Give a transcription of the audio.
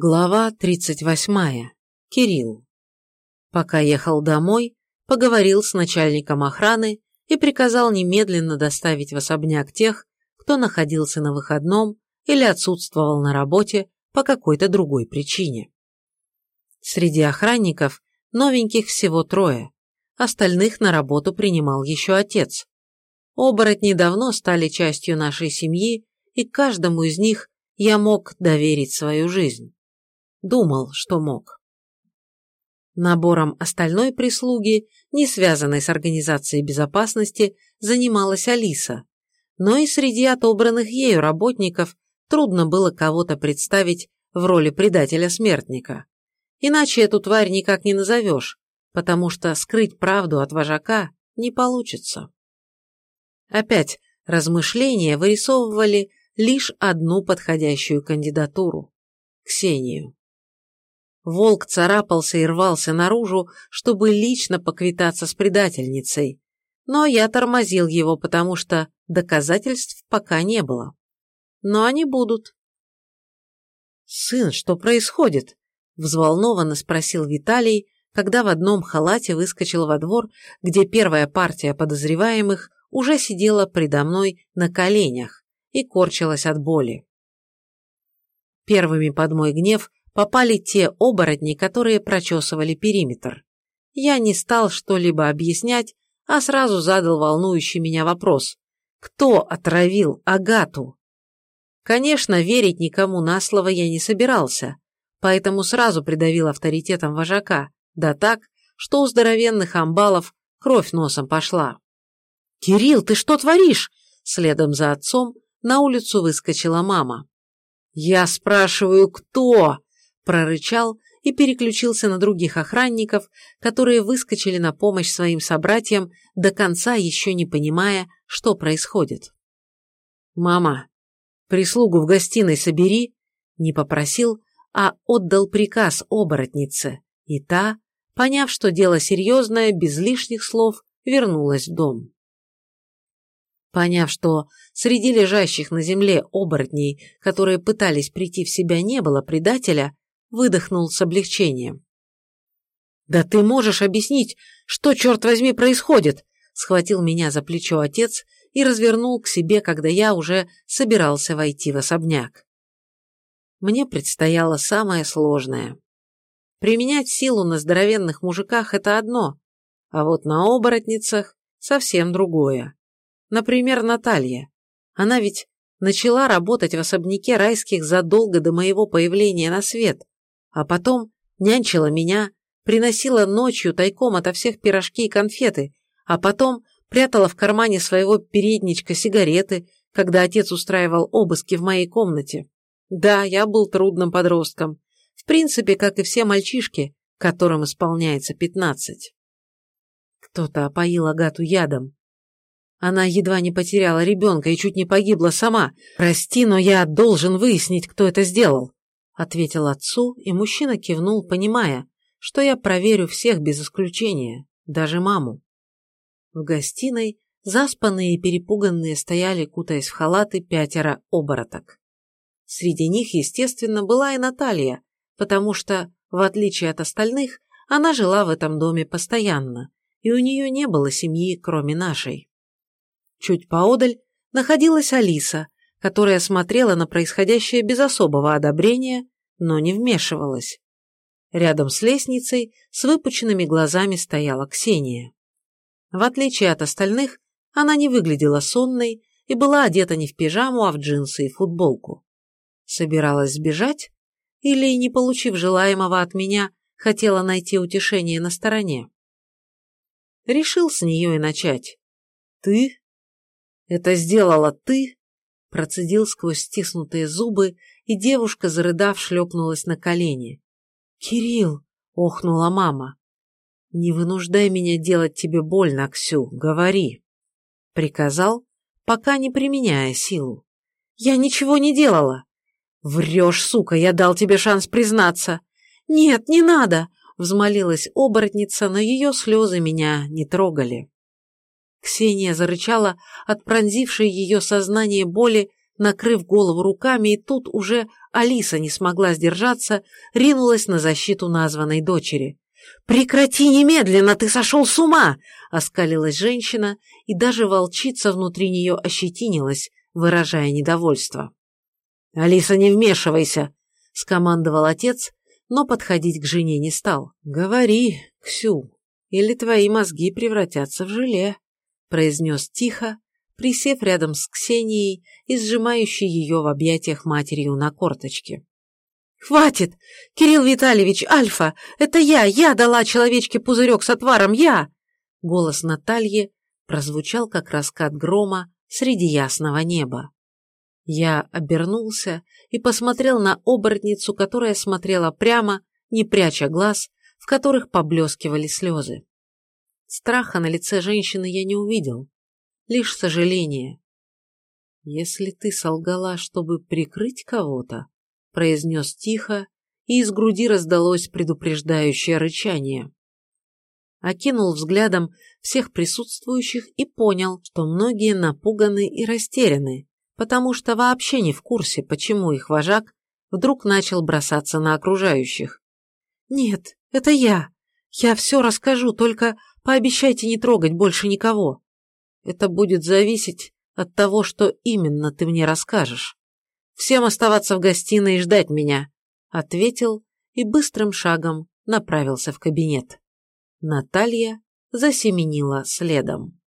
Глава 38. Кирилл. Пока ехал домой, поговорил с начальником охраны и приказал немедленно доставить в особняк тех, кто находился на выходном или отсутствовал на работе по какой-то другой причине. Среди охранников новеньких всего трое, остальных на работу принимал еще отец. Оборотни давно стали частью нашей семьи, и каждому из них я мог доверить свою жизнь. Думал, что мог. Набором остальной прислуги, не связанной с организацией безопасности, занималась Алиса, но и среди отобранных ею работников трудно было кого-то представить в роли предателя-смертника. Иначе эту тварь никак не назовешь, потому что скрыть правду от вожака не получится. Опять размышления вырисовывали лишь одну подходящую кандидатуру – Ксению. Волк царапался и рвался наружу, чтобы лично поквитаться с предательницей. Но я тормозил его, потому что доказательств пока не было. Но они будут. «Сын, что происходит?» – взволнованно спросил Виталий, когда в одном халате выскочил во двор, где первая партия подозреваемых уже сидела предо мной на коленях и корчилась от боли. Первыми под мой гнев попали те оборотни, которые прочесывали периметр. Я не стал что-либо объяснять, а сразу задал волнующий меня вопрос. Кто отравил Агату? Конечно, верить никому на слово я не собирался, поэтому сразу придавил авторитетом вожака, да так, что у здоровенных амбалов кровь носом пошла. «Кирилл, ты что творишь?» Следом за отцом на улицу выскочила мама. «Я спрашиваю, кто?» Прорычал и переключился на других охранников, которые выскочили на помощь своим собратьям, до конца еще не понимая, что происходит. «Мама, прислугу в гостиной собери», не попросил, а отдал приказ оборотнице, и та, поняв, что дело серьезное, без лишних слов вернулась в дом. Поняв, что среди лежащих на земле оборотней, которые пытались прийти в себя, не было предателя, выдохнул с облегчением. «Да ты можешь объяснить, что, черт возьми, происходит?» схватил меня за плечо отец и развернул к себе, когда я уже собирался войти в особняк. Мне предстояло самое сложное. Применять силу на здоровенных мужиках – это одно, а вот на оборотницах – совсем другое. Например, Наталья. Она ведь начала работать в особняке райских задолго до моего появления на свет, а потом нянчила меня, приносила ночью тайком ото всех пирожки и конфеты, а потом прятала в кармане своего передничка сигареты, когда отец устраивал обыски в моей комнате. Да, я был трудным подростком. В принципе, как и все мальчишки, которым исполняется пятнадцать. Кто-то опоил Агату ядом. Она едва не потеряла ребенка и чуть не погибла сама. Прости, но я должен выяснить, кто это сделал ответил отцу, и мужчина кивнул, понимая, что я проверю всех без исключения, даже маму. В гостиной заспанные и перепуганные стояли, кутаясь в халаты, пятеро обороток. Среди них, естественно, была и Наталья, потому что, в отличие от остальных, она жила в этом доме постоянно, и у нее не было семьи, кроме нашей. Чуть поодаль находилась Алиса, которая смотрела на происходящее без особого одобрения, но не вмешивалась. Рядом с лестницей с выпученными глазами стояла Ксения. В отличие от остальных, она не выглядела сонной и была одета не в пижаму, а в джинсы и футболку. Собиралась сбежать? Или, не получив желаемого от меня, хотела найти утешение на стороне? Решил с нее и начать. «Ты? Это сделала ты?» Процедил сквозь стиснутые зубы, и девушка, зарыдав, шлепнулась на колени. «Кирилл!» — охнула мама. «Не вынуждай меня делать тебе больно, Ксю, говори!» Приказал, пока не применяя силу. «Я ничего не делала!» «Врешь, сука, я дал тебе шанс признаться!» «Нет, не надо!» — взмолилась оборотница, но ее слезы меня не трогали. Ксения зарычала от пронзившей ее сознание боли, накрыв голову руками, и тут уже Алиса не смогла сдержаться, ринулась на защиту названной дочери. «Прекрати немедленно, ты сошел с ума!» – оскалилась женщина, и даже волчица внутри нее ощетинилась, выражая недовольство. «Алиса, не вмешивайся!» – скомандовал отец, но подходить к жене не стал. «Говори, Ксю, или твои мозги превратятся в желе», – произнес тихо, присев рядом с Ксенией и сжимающей ее в объятиях матерью на корточке. «Хватит! Кирилл Витальевич, Альфа! Это я! Я дала человечке пузырек с отваром! Я!» Голос Натальи прозвучал, как раскат грома среди ясного неба. Я обернулся и посмотрел на оборотницу, которая смотрела прямо, не пряча глаз, в которых поблескивали слезы. Страха на лице женщины я не увидел, лишь сожаление. «Если ты солгала, чтобы прикрыть кого-то», — произнес тихо, и из груди раздалось предупреждающее рычание. Окинул взглядом всех присутствующих и понял, что многие напуганы и растеряны, потому что вообще не в курсе, почему их вожак вдруг начал бросаться на окружающих. «Нет, это я. Я все расскажу, только пообещайте не трогать больше никого. Это будет зависеть от того, что именно ты мне расскажешь. Всем оставаться в гостиной и ждать меня», — ответил и быстрым шагом направился в кабинет. Наталья засеменила следом.